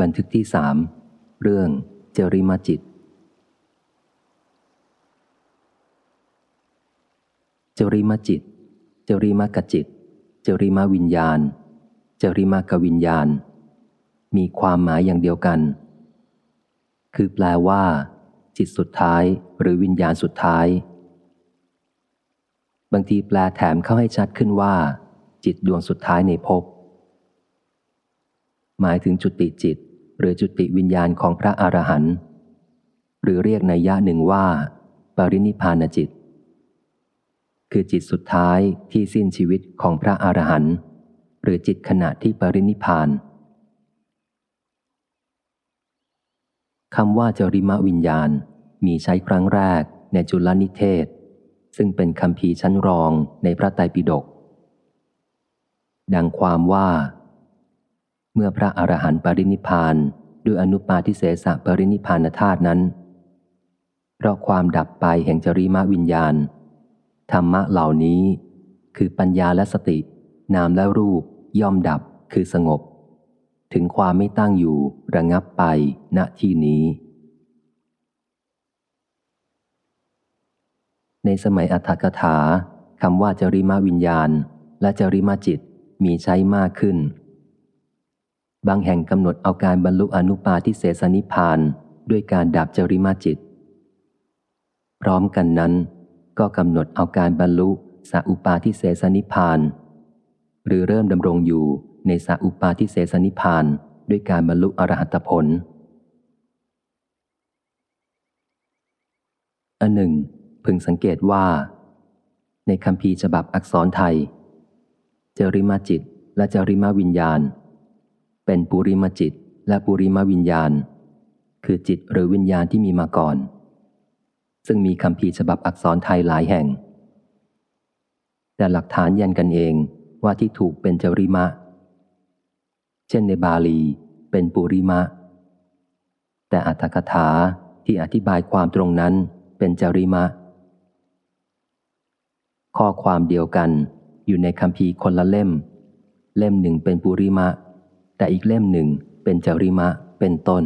บันทึกที่สามเรื่องเจริมาจิต เจริมาจิต เจริมากจิต เจริมาวิญญาณ เจริมากวิญญาณ มีความหมายอย่างเดียวกัน คือแปลว่า จิตสุดท้ายหรือวิญญาณสุดท้าย บางทีแปลแถมเข้าให้ชัดขึ้นว่า จิตดวงสุดท้ายในภพ หมายถึงจุติจิต หรือจุติวิญญาณของพระอรหันต์หรือเรียกในยะหนึ่งว่า ปรินิพานจิต คือจิตสุดท้ายที่สิ้นชีวิตของพระอรหันต์หรือจิตขณะที่ปรินิพานคำว่าจริมวิญญาณมีใช้ครั้งแรกในจุลนิเทศ ซึ่งเป็นคำพีชั้นรองในพระไตรปิฎกดังความว่า เมื่อพระอรหันต์ปรินิพานด้วยอนุปาทิเสสะปรินิพานธาตุนั้น เพราะความดับไปแห่งจริมาวิญญาณ ธรรมะเหล่านี้ คือปัญญาและสติ นามและรูป ย่อมดับคือสงบ ถึงความไม่ตั้งอยู่ระงับไปณที่นี้ ในสมัยอัฏฐกถาคำว่าจริมาวิญญาณ และจริมาจิตมีใช้มากขึ้น บางแห่งกำหนดเอาการบรรลุอนุปาทิเสสนิพานด้วยการดับจริมาจิต พร้อมกันนั้น ก็กำหนดเอาการบรรลุสัอุปาทิเสสนิพาน หรือเริ่มดำรงอยู่ในสัอุปาทิเสสนิพานด้วยการบรรลุอรหัตผลอันหนึ่ง พึงสังเกตว่า ในคำพีฉบับอักษรไทย เจริมาจิตและเจริมาวิญญาณ เป็นปุริมจิตและปุริมวิญญาณ คือจิตหรือวิญญาณที่มีมาก่อน ซึ่งมีคำพีฉบับอักษรไทยหลายแห่ง แต่หลักฐานยันกันเองว่าที่ถูกเป็นจริมะ เช่นในบาลี เป็นปุริมะ แต่อัตถกถาที่อธิบายความตรงนั้นเป็นจริมะ ข้อความเดียวกันอยู่ในคำพีคนละเล่ม เล่มหนึ่งเป็นปุริมะ แต่อีกเล่มหนึ่งเป็นจริมะเป็นต้น